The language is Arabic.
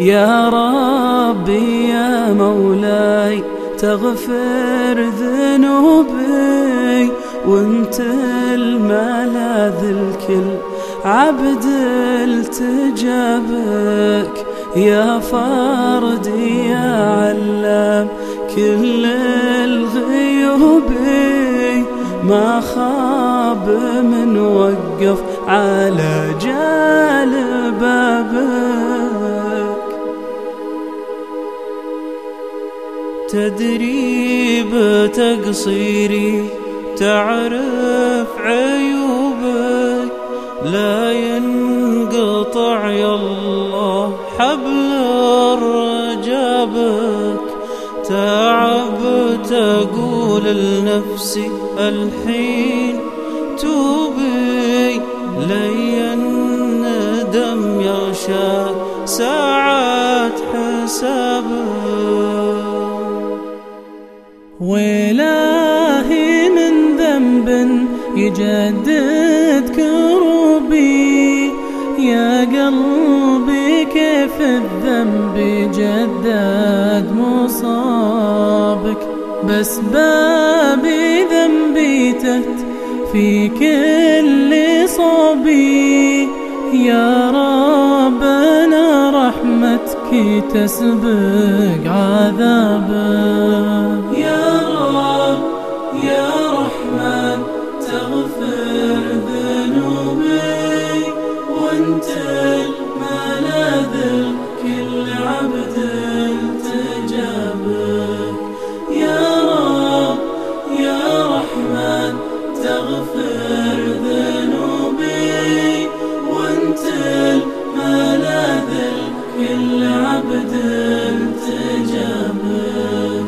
يا ربي يا مولاي تغفر ذنوبي وانت الملاذ الكل عبد التجابك يا فردي يا علام كل الغيوب ما خاب من وقف على جال بابك تدري بتقصيري تعرف عيوبك لا ينقطع يا الله حبل الرجابك تعبت أقول لنفسي الحين توبي لي الندم يغشى ساعات حسابك. وإلهي من ذنب يجدد كروبي يا قلبي كيف الذنب جدد مصابك؟ بس بابي ذنبي تهت في كل صوبي. يا ربنا رحمتك تسبق عذابك يا رحمن تغفر ذنوبي وأنت الملاذ لكل عبد تجابك. يا رب يا رحمن تغفر ذنوبي وأنت الملاذ لكل عبد تجابك.